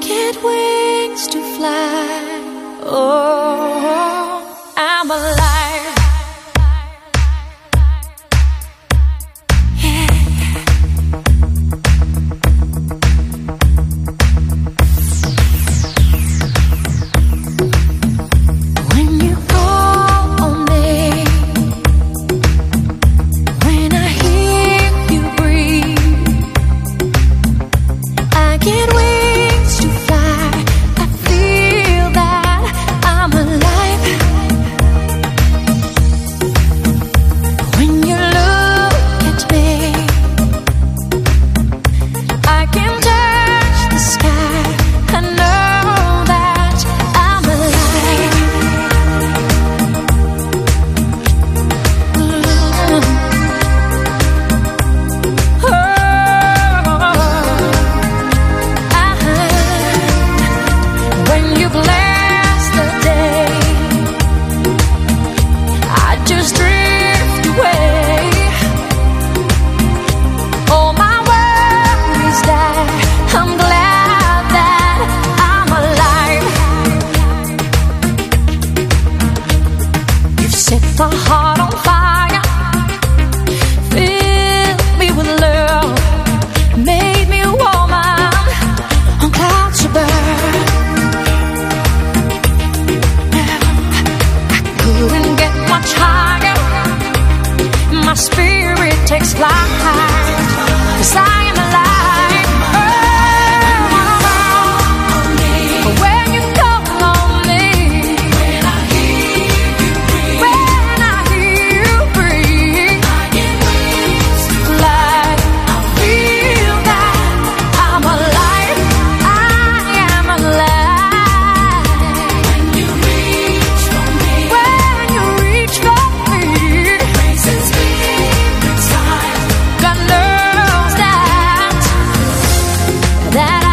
get wings to fly. Oh, I'm alive. When you set my heart on fire. Fill me with love, made me a woman on clouds above. I couldn't get much higher. My spirit takes flight. Cause I that